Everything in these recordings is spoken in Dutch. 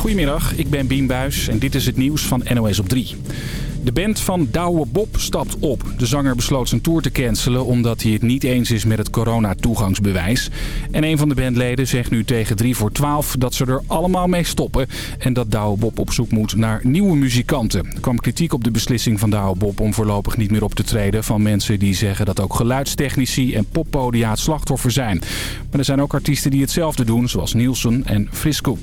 Goedemiddag, ik ben Bien Buis en dit is het nieuws van NOS op 3. De band van Douwe Bob stapt op. De zanger besloot zijn tour te cancelen omdat hij het niet eens is met het corona-toegangsbewijs. En een van de bandleden zegt nu tegen 3 voor 12 dat ze er allemaal mee stoppen. En dat Douwe Bob op zoek moet naar nieuwe muzikanten. Er kwam kritiek op de beslissing van Douwe Bob om voorlopig niet meer op te treden. Van mensen die zeggen dat ook geluidstechnici en poppodia het slachtoffer zijn. Maar er zijn ook artiesten die hetzelfde doen, zoals Nielsen en Frisco.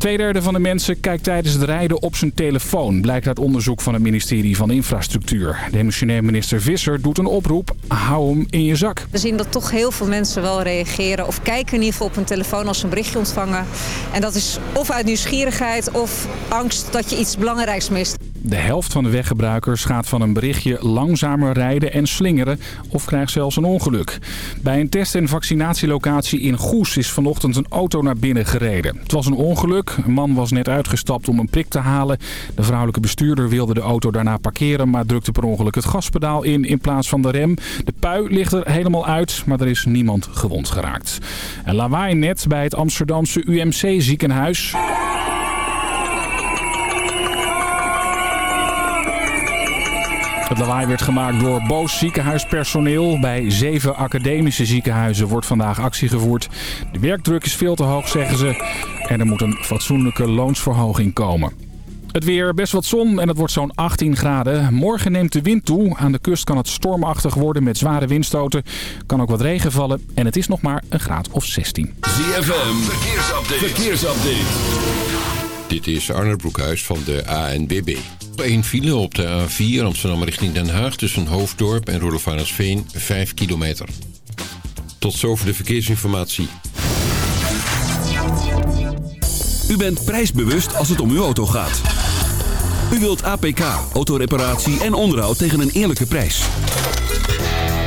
Tweederde van de mensen kijkt tijdens het rijden op zijn telefoon. Blijkt uit onderzoek van het ministerie van Infrastructuur. Demissionair minister Visser doet een oproep. Hou hem in je zak. We zien dat toch heel veel mensen wel reageren of kijken in ieder geval op hun telefoon als ze een berichtje ontvangen. En dat is of uit nieuwsgierigheid of angst dat je iets belangrijks mist. De helft van de weggebruikers gaat van een berichtje langzamer rijden en slingeren of krijgt zelfs een ongeluk. Bij een test- en vaccinatielocatie in Goes is vanochtend een auto naar binnen gereden. Het was een ongeluk. Een man was net uitgestapt om een prik te halen. De vrouwelijke bestuurder wilde de auto daarna parkeren, maar drukte per ongeluk het gaspedaal in in plaats van de rem. De pui ligt er helemaal uit, maar er is niemand gewond geraakt. En lawaai net bij het Amsterdamse UMC ziekenhuis. Het lawaai werd gemaakt door boos ziekenhuispersoneel. Bij zeven academische ziekenhuizen wordt vandaag actie gevoerd. De werkdruk is veel te hoog, zeggen ze. En er moet een fatsoenlijke loonsverhoging komen. Het weer, best wat zon en het wordt zo'n 18 graden. Morgen neemt de wind toe. Aan de kust kan het stormachtig worden met zware windstoten. Kan ook wat regen vallen en het is nog maar een graad of 16. ZFM, verkeersupdate. verkeersupdate. Dit is Arne Broekhuis van de ANBB. Eén file op de A4 Amsterdam richting Den Haag tussen Hoofddorp en Roelofarensveen 5 kilometer. Tot zover de verkeersinformatie. U bent prijsbewust als het om uw auto gaat. U wilt APK, autoreparatie en onderhoud tegen een eerlijke prijs.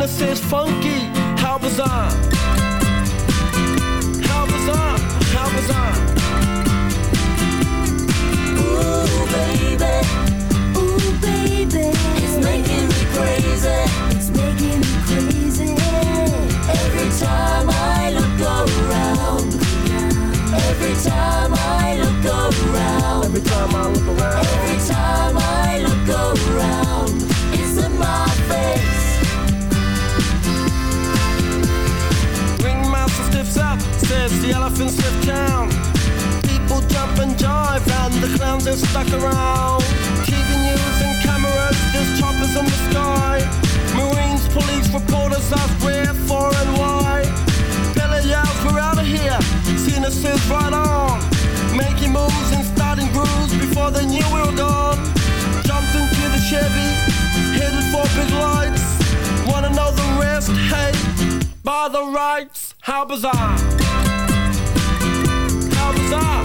innocence funky. How bizarre. Stuck around. TV news and cameras, there's choppers in the sky. Marines, police, reporters ask where, for, and why. Billy yells, we're out of here. Cena says, right on. Making moves and starting grooves before they knew we were gone. Jumped into the Chevy, headed for big lights. Wanna know the rest? Hey, by the rights, how bizarre. How bizarre,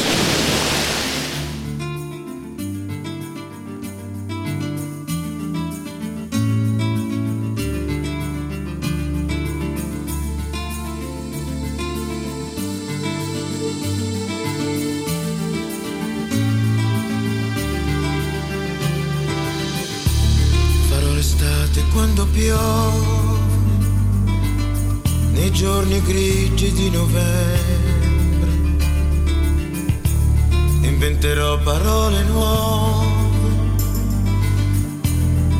Inventerò parole nuove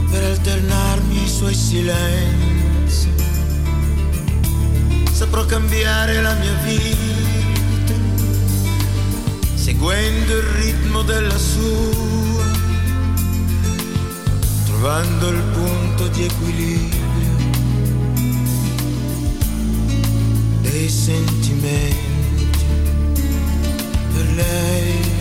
per alternarmi ai suoi silenzi. Saprò cambiare la mia vita, seguendo il ritmo della sua trovando il punto di equilibrio dei sentimenti per lei.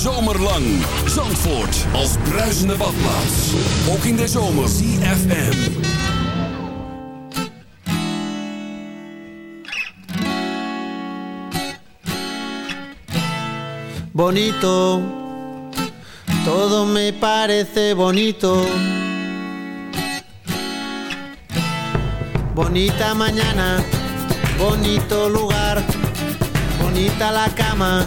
Hele zomer lang. Zandvoort als bruisende badplaats. Ook in de zomer. CFM. bonito, todo me parece bonito. Bonita mañana, bonito lugar, bonita la cama,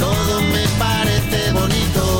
Todo me parece bonito.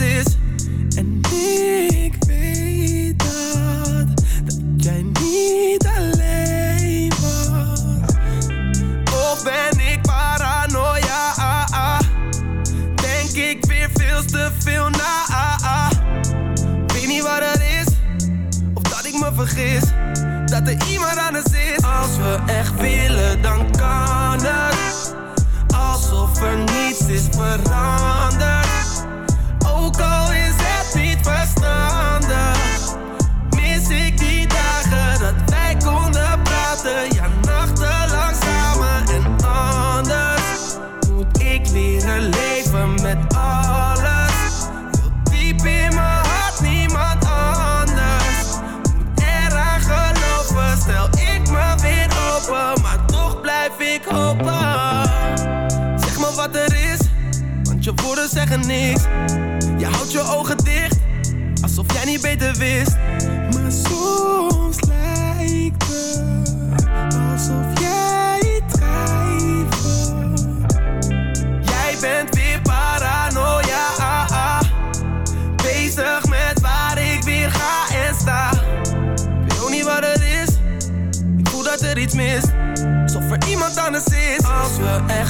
is. En ik weet dat, dat jij niet alleen was. Of ben ik paranoia? Denk ik weer veel te veel na. Weet niet wat het is, of dat ik me vergis. Dat er iemand anders is. Als we echt willen, dan kan het. Alsof er niets is veranderd beter wist. Maar soms lijkt het alsof jij het drijft. Jij bent weer paranoia. Ah, ah. Bezig met waar ik weer ga en sta. Ik weet ook niet wat het is. Ik voel dat er iets mis, Alsof er iemand anders is. Als we echt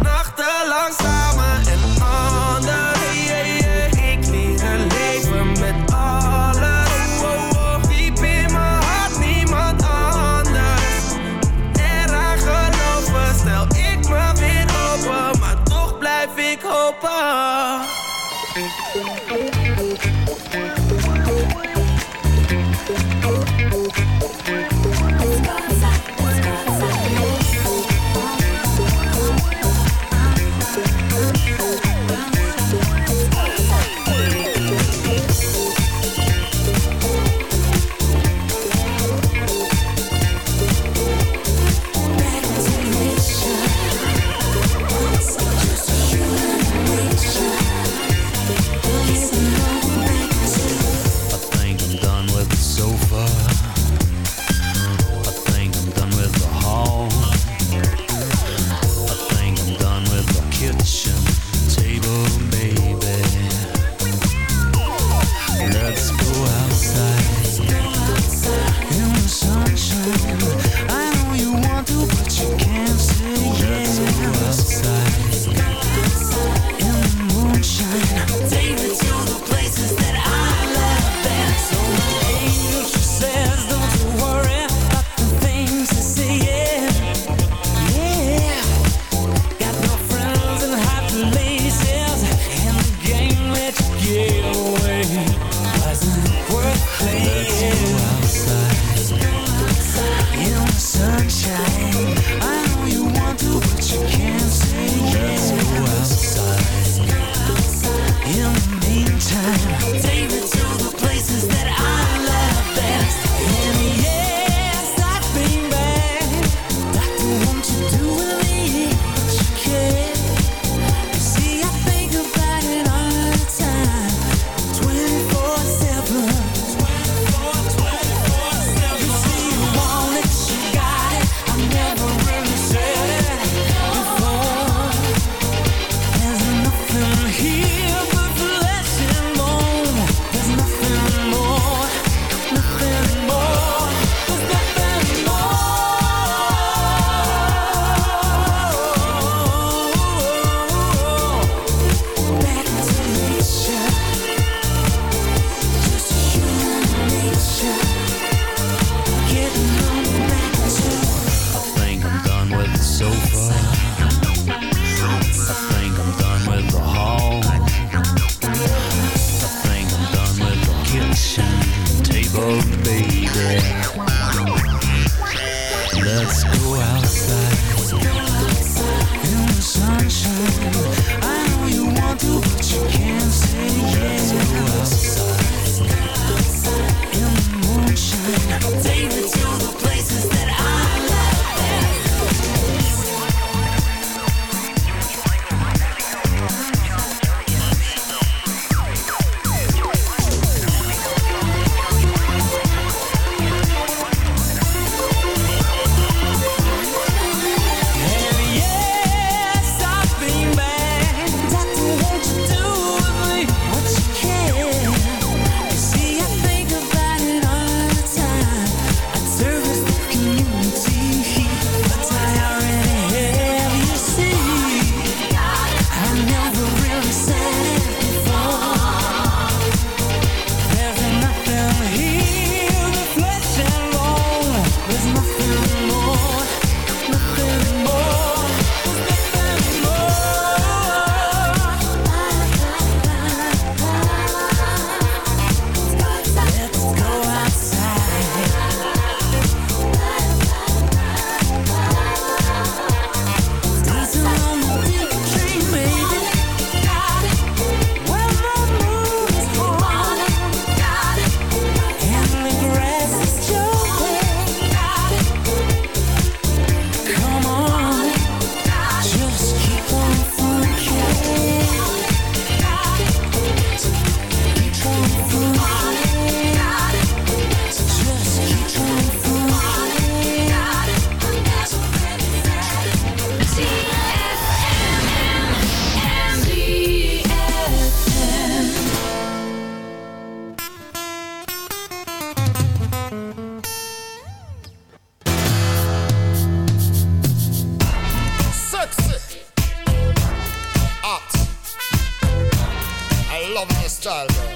loving your style, girl.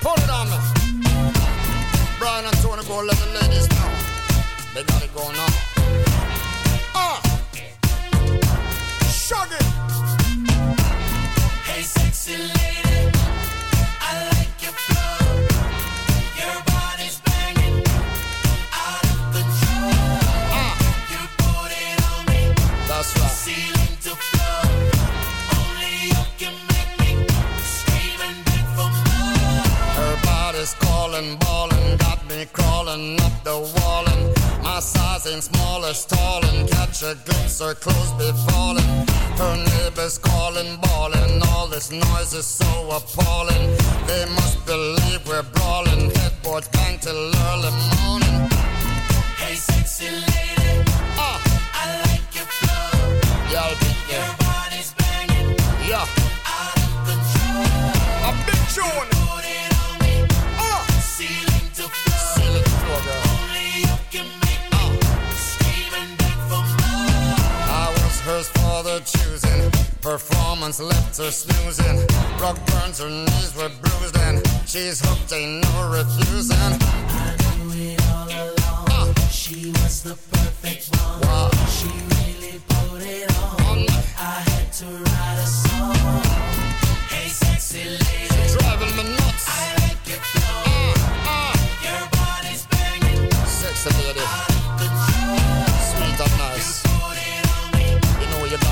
Put it on me. Brian and Tony, go let the ladies know. They got it going on. Ah! Shug it! Hey, sexy lady, my size ain't small as tall and catch a glimpse, her clothes be falling. Her neighbors calling, bawling, all this noise is so appalling. They must believe we're brawling, headboards bang till early morning. Hey, sexy lady, Ah, I like your flow. yeah, Your body's banging, Yeah, out of control. a big tune. Put it on me, Ah, ceiling the choosing. Performance left her snoozing. Rock burns, her knees were bruised, and she's hooked, ain't no refusing. She was the perfect one. Wow. She really put it on. I had to write a song. Hey, sexy lady, Driving me nuts. I like your flow. Ah, ah, Your body's banging, sexy lady, control.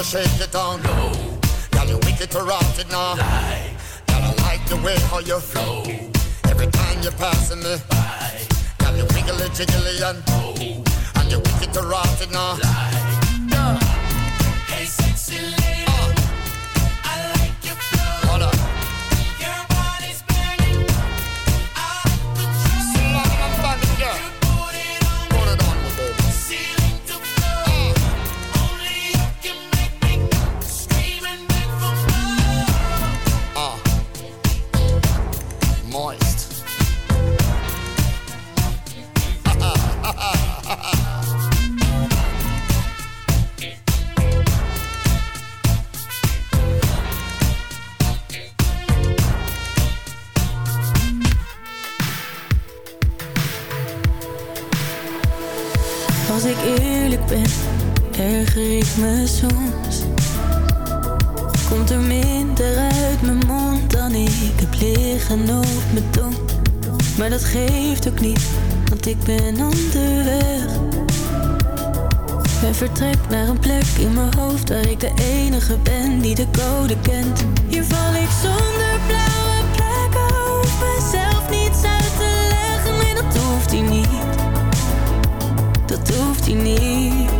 You shake, it on low. Girl, you wicked to rot it now. Girl, I like the way how you flow. Every time you're passing me by. Girl, you wiggly jiggly and oh, and you wicked to rot it now. Girl, Dat geeft ook niet, want ik ben onderweg. En vertrek naar een plek in mijn hoofd waar ik de enige ben die de code kent. Hier val ik zonder blauwe plekken, hoef mezelf niets uit te leggen. Nee, dat hoeft hij niet dat hoeft hij niet.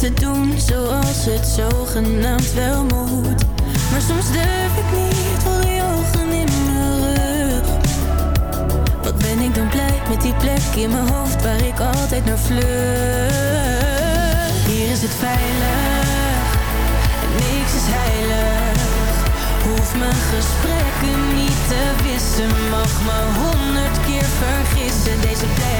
te doen zoals het zogenaamd wel moet. Maar soms durf ik niet, voel die ogen in mijn rug. Wat ben ik dan blij met die plek in mijn hoofd waar ik altijd naar vlucht. Hier is het veilig en niks is heilig. Hoef mijn gesprekken niet te wissen, mag me honderd keer vergissen. Deze plek